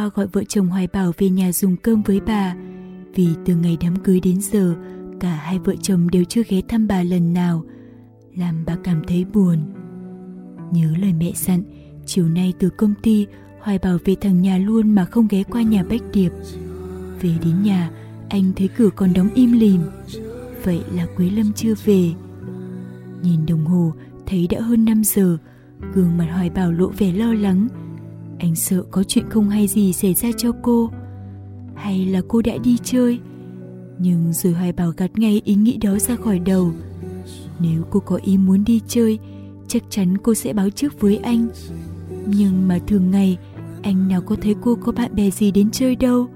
bà gọi vợ chồng Hoài Bảo về nhà dùng cơm với bà. Vì từ ngày đám cưới đến giờ, cả hai vợ chồng đều chưa ghé thăm bà lần nào, làm bà cảm thấy buồn. Nhớ lời mẹ dặn, chiều nay từ công ty, Hoài Bảo về thằng nhà luôn mà không ghé qua nhà Bách Điệp. Về đến nhà, anh thấy cửa còn đóng im lìm. Vậy là Quế Lâm chưa về. Nhìn đồng hồ, thấy đã hơn 5 giờ, gương mặt Hoài Bảo lộ vẻ lo lắng. Anh sợ có chuyện không hay gì xảy ra cho cô. Hay là cô đã đi chơi? Nhưng rồi Hoài Bảo gạt ngay ý nghĩ đó ra khỏi đầu. Nếu cô có ý muốn đi chơi, chắc chắn cô sẽ báo trước với anh. Nhưng mà thường ngày, anh nào có thấy cô có bạn bè gì đến chơi đâu.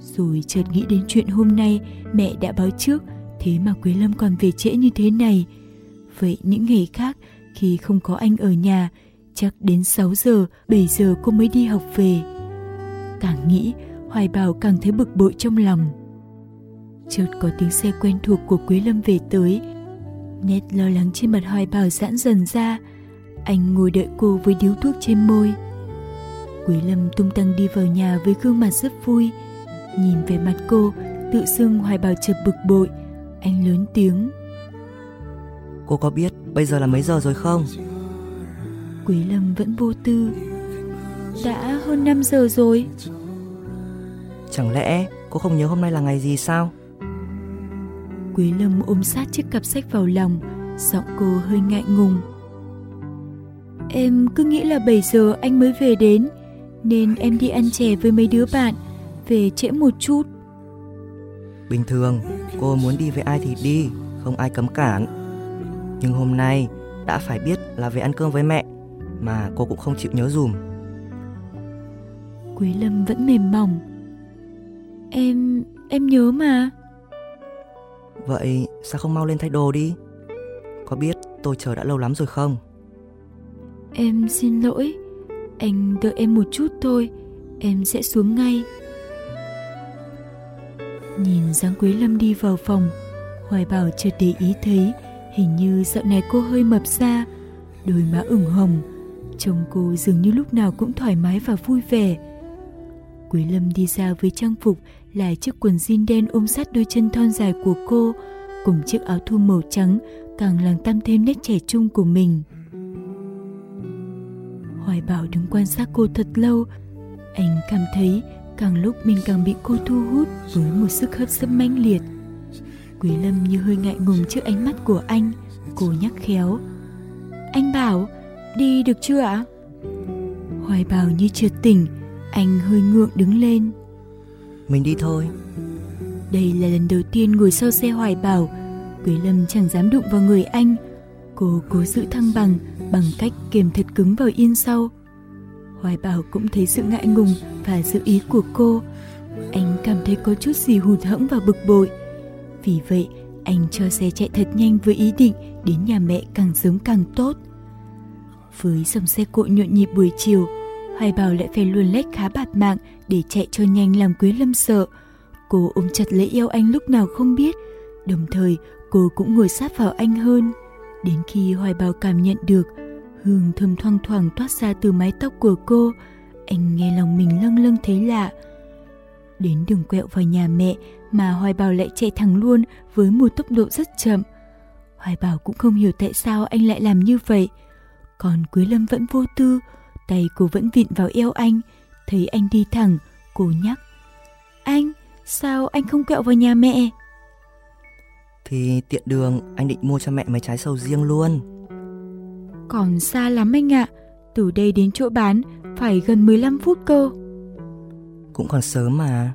Rồi chợt nghĩ đến chuyện hôm nay mẹ đã báo trước, thế mà Quế Lâm còn về trễ như thế này. Vậy những ngày khác, khi không có anh ở nhà, chắc đến 6 giờ, 7 giờ cô mới đi học về. Càng nghĩ, Hoài Bảo càng thấy bực bội trong lòng. Chợt có tiếng xe quen thuộc của Quế Lâm về tới. Nét lo lắng trên mặt Hoài Bảo giãn dần ra. Anh ngồi đợi cô với điếu thuốc trên môi. Quế Lâm tung tăng đi vào nhà với gương mặt rất vui. Nhìn về mặt cô, tự dưng Hoài Bảo chợt bực bội. Anh lớn tiếng. Cô có biết bây giờ là mấy giờ rồi không? Quế Lâm vẫn vô tư. Đã hơn 5 giờ rồi. Chẳng lẽ cô không nhớ hôm nay là ngày gì sao? Quế Lâm ôm sát chiếc cặp sách vào lòng, giọng cô hơi ngại ngùng. Em cứ nghĩ là 7 giờ anh mới về đến, nên em đi ăn chè với mấy đứa bạn, về trễ một chút. Bình thường, cô muốn đi với ai thì đi, không ai cấm cản. Nhưng hôm nay đã phải biết là về ăn cơm với mẹ, mà cô cũng không chịu nhớ dùm. Quế Lâm vẫn mềm mỏng. Em, em nhớ mà. Vậy sao không mau lên thay đồ đi? Có biết tôi chờ đã lâu lắm rồi không? Em xin lỗi, anh đợi em một chút thôi, em sẽ xuống ngay. Nhìn dáng Quế Lâm đi vào phòng, Hoài Bảo chợt để ý thấy hình như dạo này cô hơi mập ra, đôi má ửng hồng, chồng cô dường như lúc nào cũng thoải mái và vui vẻ. Quý Lâm đi ra với trang phục là chiếc quần jean đen ôm sát đôi chân thon dài của cô, cùng chiếc áo thun màu trắng càng làm tăng thêm nét trẻ trung của mình. Hoài Bảo đứng quan sát cô thật lâu, anh cảm thấy càng lúc mình càng bị cô thu hút với một sức hấp dẫn mãnh liệt. Quý Lâm như hơi ngại ngùng trước ánh mắt của anh, cô nhắc khéo. Anh bảo, đi được chưa ạ? Hoài Bảo như trượt tỉnh, anh hơi ngượng đứng lên. Mình đi thôi. Đây là lần đầu tiên ngồi sau xe Hoài Bảo, Quý Lâm chẳng dám đụng vào người anh. Cô cố giữ thăng bằng bằng cách kềm thật cứng vào yên sau. Hoài Bảo cũng thấy sự ngại ngùng và sự ý của cô. Anh cảm thấy có chút gì hụt hẫng và bực bội. Vì vậy, anh cho xe chạy thật nhanh với ý định đến nhà mẹ càng sớm càng tốt. Với dòng xe cộ nhộn nhịp buổi chiều, Hoài Bảo lại phải luồn lách khá bạt mạng để chạy cho nhanh làm Quế Lâm sợ. Cô ôm chặt lấy eo anh lúc nào không biết, đồng thời cô cũng ngồi sát vào anh hơn. Đến khi Hoài Bảo cảm nhận được hương thơm thoang thoảng toát ra từ mái tóc của cô, anh nghe lòng mình lâng lâng thấy lạ. Đến đường quẹo vào nhà mẹ mà Hoài Bảo lại chạy thẳng luôn với một tốc độ rất chậm. Hoài Bảo cũng không hiểu tại sao anh lại làm như vậy. Còn Quế Lâm vẫn vô tư, tay cô vẫn vịn vào eo anh. Thấy anh đi thẳng, cô nhắc. Anh, sao anh không quẹo vào nhà mẹ? Thì tiện đường anh định mua cho mẹ mấy trái sầu riêng luôn. Còn xa lắm anh ạ, từ đây đến chỗ bán phải gần 15 phút cơ. Cũng còn sớm mà.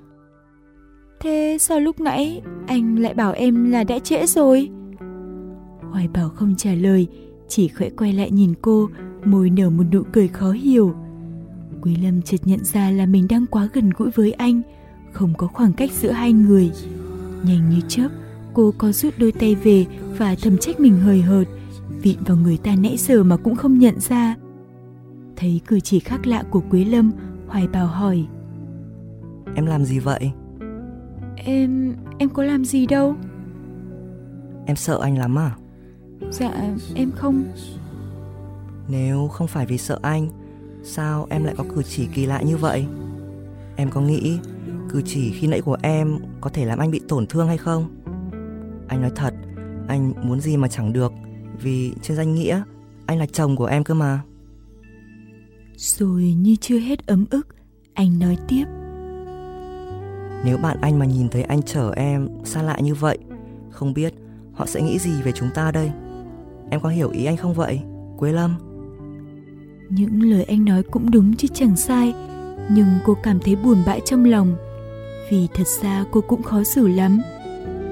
Thế sao lúc nãy anh lại bảo em là đã trễ rồi? Hoài Bảo không trả lời, chỉ khẽ quay lại nhìn cô, môi nở một nụ cười khó hiểu. Quý Lâm chợt nhận ra là mình đang quá gần gũi với anh, không có khoảng cách giữa hai người. Nhanh như chớp, cô có rút đôi tay về và thầm trách mình hời hợt, vịn vào người ta nãy giờ mà cũng không nhận ra. Thấy cử chỉ khác lạ của Quế Lâm, Hoài Bảo hỏi. Em làm gì vậy? Em... em có làm gì đâu. Em sợ anh lắm à? Dạ, em không. Nếu không phải vì sợ anh, sao em lại có cử chỉ kỳ lạ như vậy? Em có nghĩ cử chỉ khi nãy của em có thể làm anh bị tổn thương hay không? Anh nói thật, anh muốn gì mà chẳng được, vì trên danh nghĩa anh là chồng của em cơ mà. Rồi như chưa hết ấm ức, anh nói tiếp. Nếu bạn anh mà nhìn thấy anh chở em xa lạ như vậy, không biết họ sẽ nghĩ gì về chúng ta đây? Em có hiểu ý anh không vậy, Quế Lâm? Những lời anh nói cũng đúng chứ chẳng sai, nhưng cô cảm thấy buồn bã trong lòng. Vì thật ra cô cũng khó xử lắm.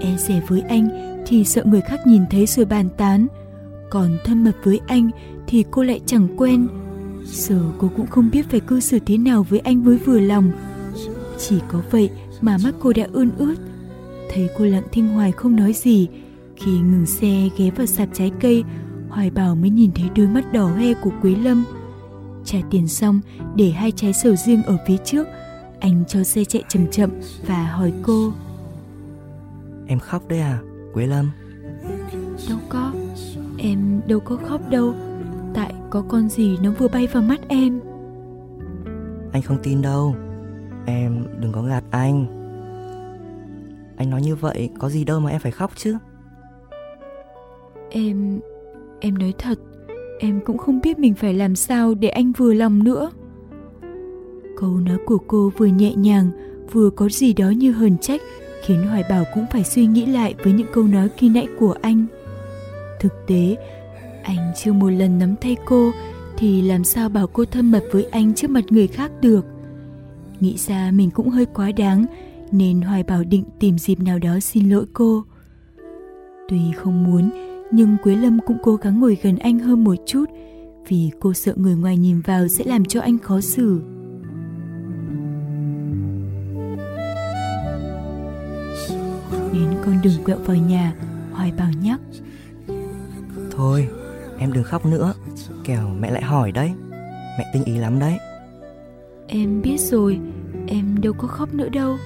E rẻ với anh thì sợ người khác nhìn thấy rồi bàn tán, còn thân mật với anh thì cô lại chẳng quen. Giờ cô cũng không biết phải cư xử thế nào với anh với vừa lòng. Chỉ có vậy mà mắt cô đã ươn ướt. Thấy cô lặng thinh hoài không nói gì, khi ngừng xe ghé vào sạp trái cây, Hoài Bảo mới nhìn thấy đôi mắt đỏ hoe của Quế Lâm. Trả tiền xong, để hai trái sầu riêng ở phía trước, anh cho xe chạy chậm chậm và hỏi cô. Em khóc đấy à, Quế Lâm? Đâu có, em đâu có khóc đâu, tại có con gì nó vừa bay vào mắt em. Anh không tin đâu, em đừng có gạt anh. Anh nói như vậy có gì đâu mà em phải khóc chứ. Em... em nói thật, em cũng không biết mình phải làm sao để anh vừa lòng nữa. Câu nói của cô vừa nhẹ nhàng, vừa có gì đó như hờn trách, khiến Hoài Bảo cũng phải suy nghĩ lại với những câu nói khi nãy của anh. Thực tế, anh chưa một lần nắm tay cô, thì làm sao bảo cô thân mật với anh trước mặt người khác được. Nghĩ ra mình cũng hơi quá đáng, nên Hoài Bảo định tìm dịp nào đó xin lỗi cô. Tuy không muốn, nhưng Quế Lâm cũng cố gắng ngồi gần anh hơn một chút vì cô sợ người ngoài nhìn vào sẽ làm cho anh khó xử. Đến con đường quẹo vào nhà, Hoài bảo nhắc. Thôi, em đừng khóc nữa, kẻo mẹ lại hỏi đấy. Mẹ tinh ý lắm đấy. Em biết rồi, em đâu có khóc nữa đâu.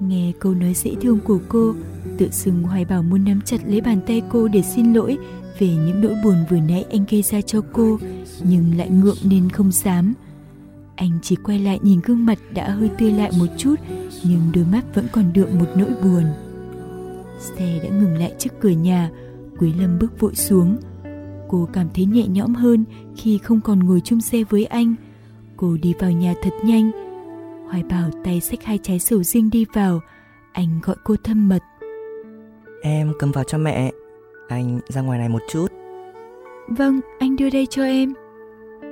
Nghe câu nói dễ thương của cô, tự dưng Hoài Bảo muốn nắm chặt lấy bàn tay cô để xin lỗi về những nỗi buồn vừa nãy anh gây ra cho cô, nhưng lại ngượng nên không dám. Anh chỉ quay lại nhìn gương mặt đã hơi tươi lại một chút, nhưng đôi mắt vẫn còn đượm một nỗi buồn. Xe đã ngừng lại trước cửa nhà, Quý Lâm bước vội xuống. Cô cảm thấy nhẹ nhõm hơn khi không còn ngồi chung xe với anh. Cô đi vào nhà thật nhanh, Hoài Bảo tay xách hai trái sầu riêng đi vào, anh gọi cô thâm mật. Em cầm vào cho mẹ, anh ra ngoài này một chút. Vâng, anh đưa đây cho em.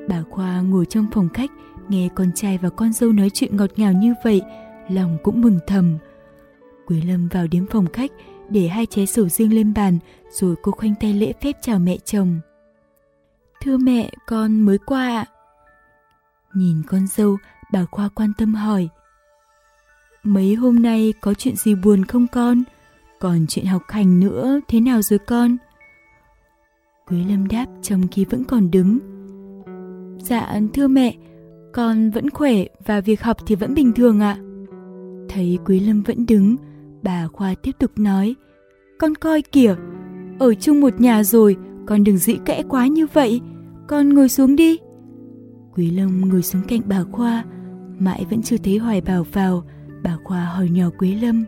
Bà Khoa ngồi trong phòng khách, nghe con trai và con dâu nói chuyện ngọt ngào như vậy, lòng cũng mừng thầm. Quý Lâm vào đến phòng khách, để hai trái sầu riêng lên bàn, rồi cô khoanh tay lễ phép chào mẹ chồng. Thưa mẹ, con mới qua ạ. Nhìn con dâu, bà Khoa quan tâm hỏi. Mấy hôm nay có chuyện gì buồn không con? Còn chuyện học hành nữa thế nào rồi con? Quý Lâm đáp trong khi vẫn còn đứng. Dạ thưa mẹ, con vẫn khỏe và việc học thì vẫn bình thường ạ. Thấy Quý Lâm vẫn đứng, bà Khoa tiếp tục nói. Con coi kìa, ở chung một nhà rồi, con đừng dĩ kẽ quá như vậy. Con ngồi xuống đi. Quý Lâm ngồi xuống cạnh bà Khoa, mãi vẫn chưa thấy Hoài Bảo vào, bà Khoa hỏi nhỏ Quế Lâm.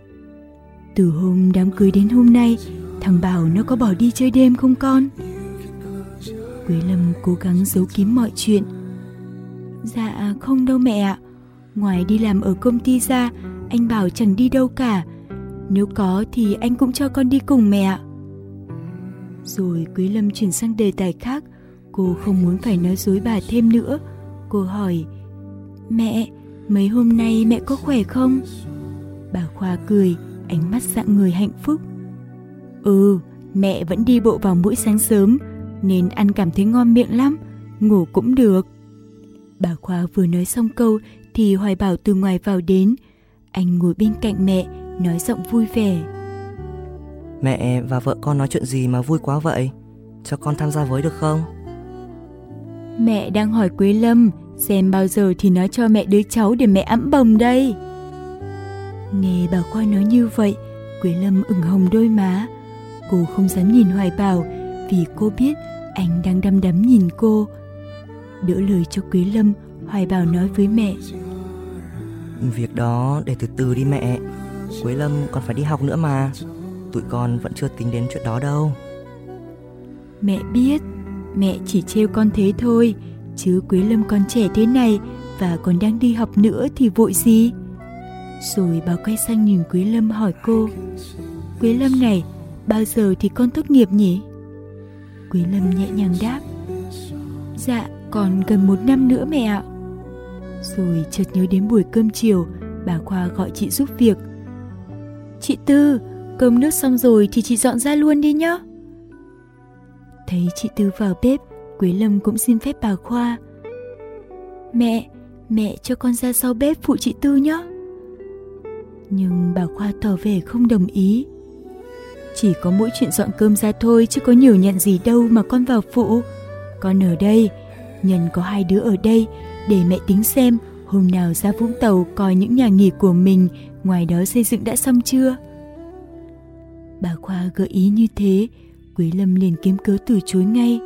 Từ hôm đám cưới đến hôm nay, thằng Bảo nó có bỏ đi chơi đêm không con? Quế Lâm cố gắng giấu kín mọi chuyện. Dạ không đâu mẹ ạ. Ngoài đi làm ở công ty ra, anh Bảo chẳng đi đâu cả. Nếu có thì anh cũng cho con đi cùng mẹ ạ. Rồi Quý Lâm chuyển sang đề tài khác. Cô không muốn phải nói dối bà thêm nữa. Cô hỏi, Mẹ, mấy hôm nay mẹ có khỏe không? Bà Khoa cười, ánh mắt dạng người hạnh phúc. Ừ, mẹ vẫn đi bộ vào mỗi sáng sớm, nên ăn cảm thấy ngon miệng lắm, ngủ cũng được. Bà Khoa vừa nói xong câu thì Hoài Bảo từ ngoài vào đến. Anh ngồi bên cạnh mẹ, nói giọng vui vẻ. Mẹ và vợ con nói chuyện gì mà vui quá vậy? Cho con tham gia với được không? Mẹ đang hỏi Quế Lâm xem bao giờ thì nói cho mẹ đứa cháu để mẹ ẵm bồng đây. Nghe bà Khoa nói như vậy, Quế Lâm ửng hồng đôi má. Cô không dám nhìn Hoài Bảo vì cô biết anh đang đăm đắm nhìn cô. Đỡ lời cho Quế Lâm, Hoài Bảo nói với mẹ. Việc đó để từ từ đi mẹ. Quế Lâm còn phải đi học nữa mà. Tụi con vẫn chưa tính đến chuyện đó đâu. Mẹ biết, mẹ chỉ trêu con thế thôi, chứ Quế Lâm còn trẻ thế này và còn đang đi học nữa thì vội gì? Rồi bà quay sang nhìn Quế Lâm hỏi cô Quế Lâm này, bao giờ thì con tốt nghiệp nhỉ? Quế Lâm nhẹ nhàng đáp Dạ, còn gần một năm nữa mẹ ạ Rồi chợt nhớ đến buổi cơm chiều Bà Khoa gọi chị giúp việc Chị Tư, cơm nước xong rồi thì chị dọn ra luôn đi nhá Thấy chị Tư vào bếp Quế Lâm cũng xin phép bà Khoa Mẹ, mẹ cho con ra sau bếp phụ chị Tư nhé nhưng bà Khoa tỏ vẻ không đồng ý. Chỉ có mỗi chuyện dọn cơm ra thôi chứ có nhiều nhận gì đâu mà con vào phụ. Con ở đây, nhân có hai đứa ở đây để mẹ tính xem hôm nào ra Vũng Tàu coi những nhà nghỉ của mình ngoài đó xây dựng đã xong chưa. Bà Khoa gợi ý như thế, Quý Lâm liền kiếm cớ từ chối ngay.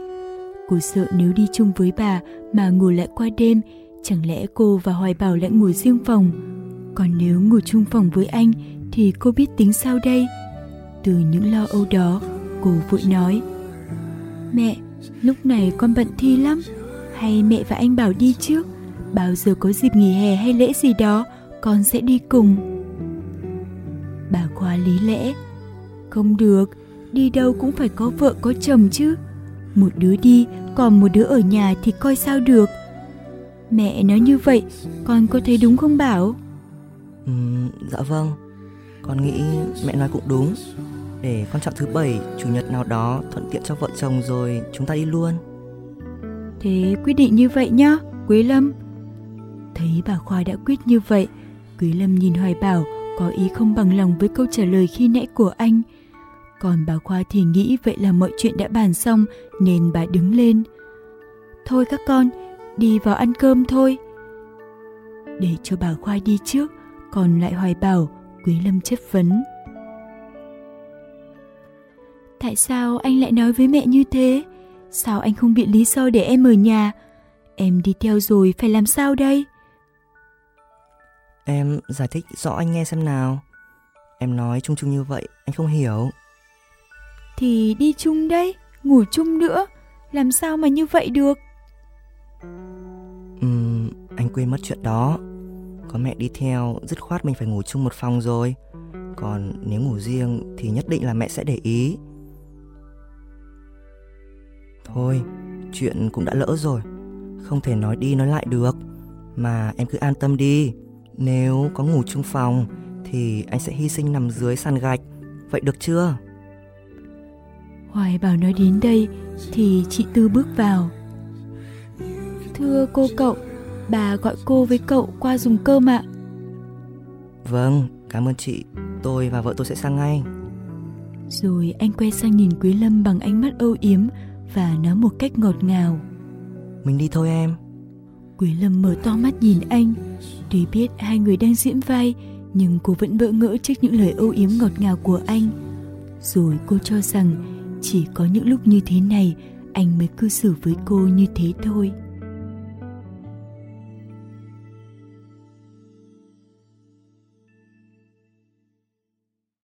Cô sợ nếu đi chung với bà mà ngủ lại qua đêm, chẳng lẽ cô và Hoài Bảo lại ngủ riêng phòng, còn nếu ngủ chung phòng với anh thì cô biết tính sao đây? Từ những lo âu đó, cô vội nói Mẹ, lúc này con bận thi lắm Hay mẹ và anh bảo đi trước Bao giờ có dịp nghỉ hè hay lễ gì đó Con sẽ đi cùng. Bà quá lý lẽ Không được Đi đâu cũng phải có vợ có chồng chứ. Một đứa đi Còn một đứa ở nhà thì coi sao được. Mẹ nói như vậy Con có thấy đúng không Bảo? Ừ, dạ vâng. Con nghĩ mẹ nói cũng đúng. Để con chọn thứ bảy Chủ nhật nào đó thuận tiện cho vợ chồng rồi chúng ta đi luôn. Thế quyết định như vậy nhá Quế Lâm. Thấy bà Khoa đã quyết như vậy Quế Lâm nhìn Hoài Bảo Có ý không bằng lòng với câu trả lời khi nãy của anh còn bà Khoa thì nghĩ vậy là mọi chuyện đã bàn xong, Nên bà đứng lên. Thôi các con, Đi vào ăn cơm thôi. Để cho bà Khoa đi trước còn lại hoài bảo quý lâm chất vấn. Tại sao anh lại nói với mẹ như thế? Sao anh không biện lý do để em ở nhà? Em đi theo rồi phải làm sao đây? Em giải thích rõ anh nghe xem nào. Em nói chung chung như vậy, anh không hiểu thì đi chung đấy ngủ chung nữa làm sao mà như vậy được Ừm, anh quên mất chuyện đó có mẹ đi theo, dứt khoát mình phải ngủ chung một phòng rồi. Còn nếu ngủ riêng thì nhất định là mẹ sẽ để ý. Thôi, chuyện cũng đã lỡ rồi. Không thể nói đi nói lại được. Mà em cứ an tâm đi. Nếu có ngủ chung phòng thì anh sẽ hy sinh nằm dưới sàn gạch. Vậy được chưa? Hoài bảo nói đến đây thì chị Tư bước vào. Thưa cô cậu, bà gọi cô với cậu qua dùng cơm ạ. Vâng, cảm ơn chị. Tôi và vợ tôi sẽ sang ngay. Rồi anh quay sang nhìn Quý Lâm bằng ánh mắt âu yếm và nói một cách ngọt ngào. Mình đi thôi em. Quý Lâm mở to mắt nhìn anh. Tuy biết hai người đang diễn vai, nhưng cô vẫn bỡ ngỡ trước những lời âu yếm ngọt ngào của anh. Rồi cô cho rằng chỉ có những lúc như thế này, anh mới cư xử với cô như thế thôi.